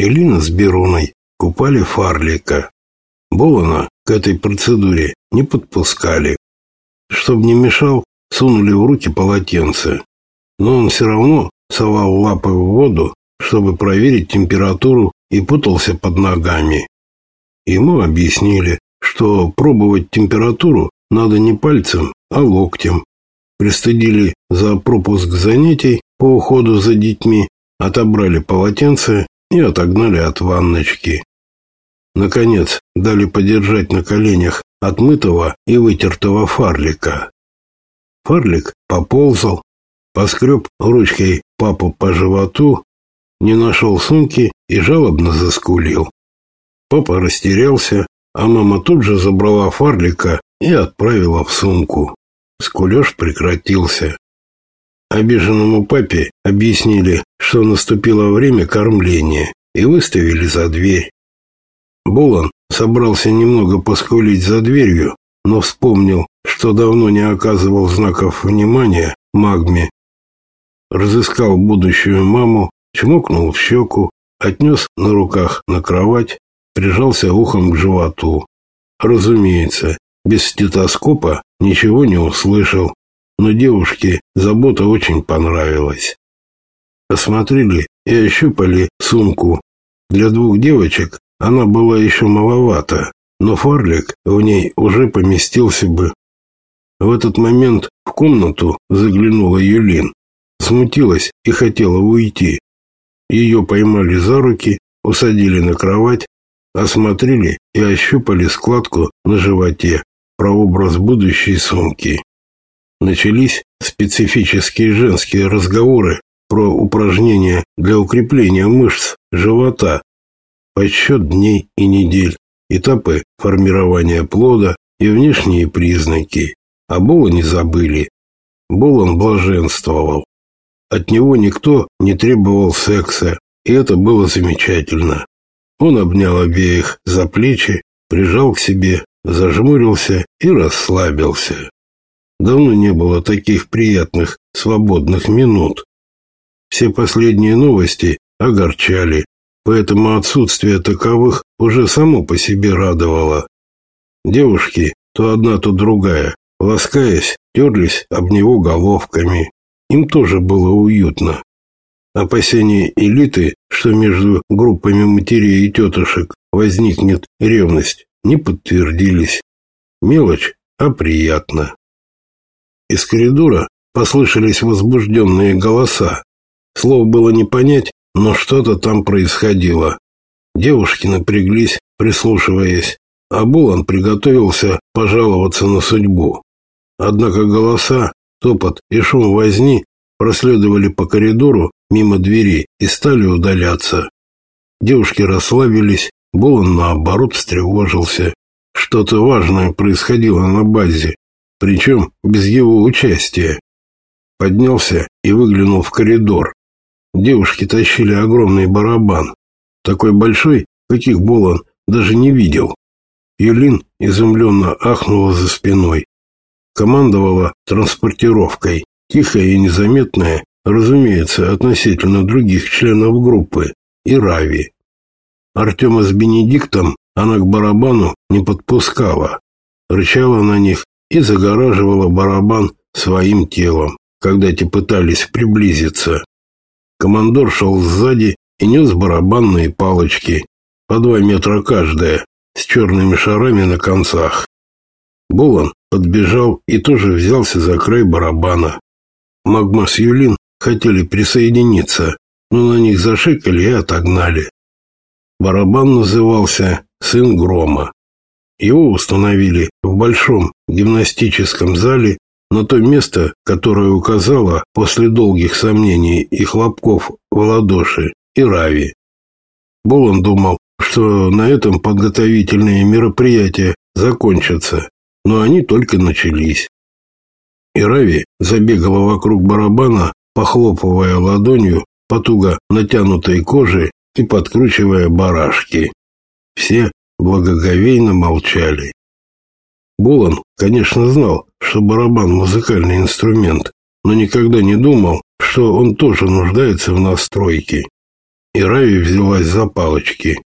Элина с Беруной купали Фарлика. Болона к этой процедуре не подпускали. Чтоб не мешал, сунули в руки полотенце. Но он все равно совал лапы в воду, чтобы проверить температуру и путался под ногами. Ему объяснили, что пробовать температуру надо не пальцем, а локтем. Пристыдили за пропуск занятий по уходу за детьми, отобрали полотенце и отогнали от ванночки. Наконец, дали подержать на коленях отмытого и вытертого фарлика. Фарлик поползал, поскреб ручкой папу по животу, не нашел сумки и жалобно заскулил. Папа растерялся, а мама тут же забрала фарлика и отправила в сумку. Скулеж прекратился. Обиженному папе объяснили, что наступило время кормления, и выставили за дверь. Булан собрался немного поскулить за дверью, но вспомнил, что давно не оказывал знаков внимания магме. Разыскал будущую маму, чмокнул в щеку, отнес на руках на кровать, прижался ухом к животу. Разумеется, без стетоскопа ничего не услышал, но девушке забота очень понравилась. Осмотрели и ощупали сумку. Для двух девочек она была еще маловата, но фарлик в ней уже поместился бы. В этот момент в комнату заглянула Юлин. Смутилась и хотела уйти. Ее поймали за руки, усадили на кровать, осмотрели и ощупали складку на животе, прообраз будущей сумки. Начались специфические женские разговоры про упражнения для укрепления мышц живота, подсчет дней и недель, этапы формирования плода и внешние признаки. А Бола не забыли. Болон блаженствовал. От него никто не требовал секса, и это было замечательно. Он обнял обеих за плечи, прижал к себе, зажмурился и расслабился. Давно не было таких приятных, свободных минут. Все последние новости огорчали, поэтому отсутствие таковых уже само по себе радовало. Девушки, то одна, то другая, ласкаясь, терлись об него головками. Им тоже было уютно. Опасения элиты, что между группами матерей и тетушек возникнет ревность, не подтвердились. Мелочь, а приятно. Из коридора послышались возбужденные голоса. Слов было не понять, но что-то там происходило. Девушки напряглись, прислушиваясь, а Булан приготовился пожаловаться на судьбу. Однако голоса, топот и шум возни проследовали по коридору мимо двери и стали удаляться. Девушки расслабились, Булан наоборот встревожился. Что-то важное происходило на базе, причем без его участия. Поднялся и выглянул в коридор. Девушки тащили огромный барабан, такой большой, каких Болон даже не видел. Юлин изумленно ахнула за спиной. Командовала транспортировкой, тихая и незаметная, разумеется, относительно других членов группы, и Рави. Артема с Бенедиктом она к барабану не подпускала, рычала на них и загораживала барабан своим телом, когда те пытались приблизиться. Командор шел сзади и нес барабанные палочки, по два метра каждая, с черными шарами на концах. Булан подбежал и тоже взялся за край барабана. Магма с Юлин хотели присоединиться, но на них зашикали и отогнали. Барабан назывался «Сын Грома». Его установили в большом гимнастическом зале на то место, которое указала после долгих сомнений и хлопков в ладоши и Рави. Болон думал, что на этом подготовительные мероприятия закончатся, но они только начались. И Рави забегала вокруг барабана, похлопывая ладонью по туго натянутой коже и подкручивая барашки. Все благоговейно молчали. Булан, конечно, знал, что барабан – музыкальный инструмент, но никогда не думал, что он тоже нуждается в настройке. и Рави взялась за палочки.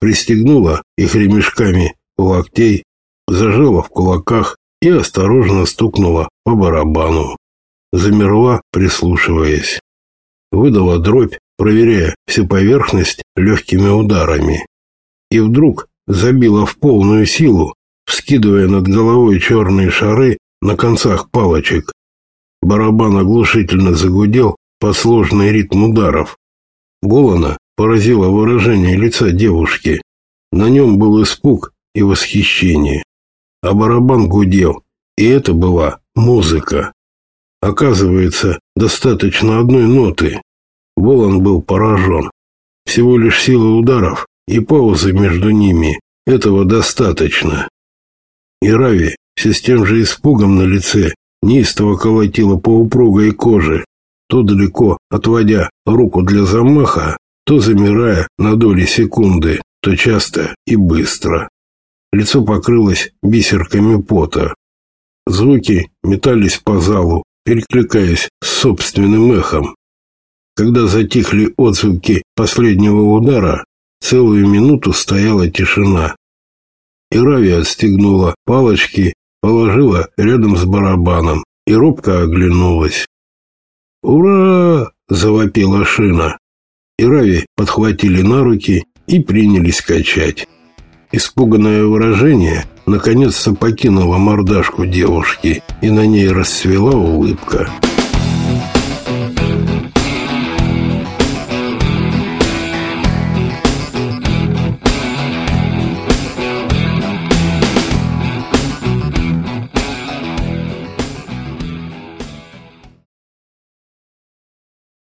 Пристегнула их ремешками локтей, зажала в кулаках и осторожно стукнула по барабану. Замерла, прислушиваясь. Выдала дробь, проверяя всю поверхность легкими ударами. И вдруг забила в полную силу, вскидывая над головой черные шары на концах палочек. Барабан оглушительно загудел под сложный ритм ударов. Голана поразило выражение лица девушки. На нем был испуг и восхищение. А барабан гудел, и это была музыка. Оказывается, достаточно одной ноты. Волан был поражен. Всего лишь сила ударов и паузы между ними. Этого достаточно. И Рави все с тем же испугом на лице неистово колотила по упругой коже, то далеко отводя руку для замаха, то замирая на доли секунды, то часто и быстро. Лицо покрылось бисерками пота. Звуки метались по залу, перекликаясь с собственным эхом. Когда затихли отзвуки последнего удара, целую минуту стояла тишина. И Рави отстегнула палочки положила рядом с барабаном и робко оглянулась. «Ура!» – завопила шина. И Рави подхватили на руки и принялись качать. Испуганное выражение наконец-то покинуло мордашку девушки, и на ней расцвела улыбка.